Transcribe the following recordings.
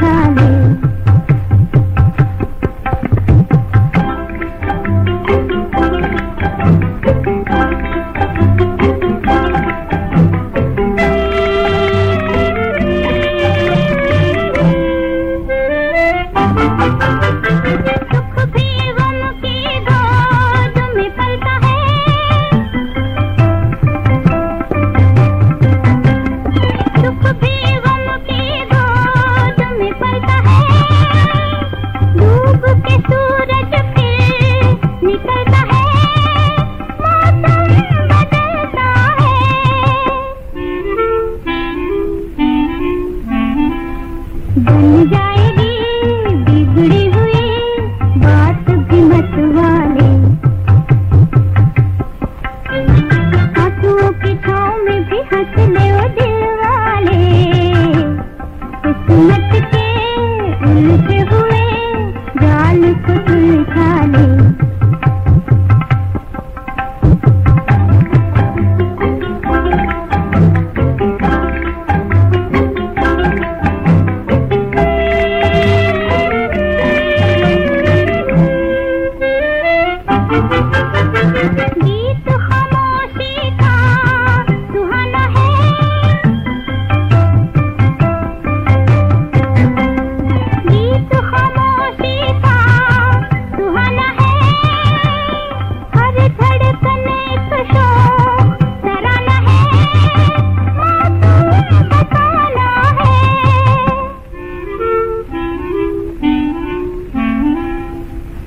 खा हुए जाल को सुलझा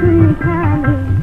सुलझाने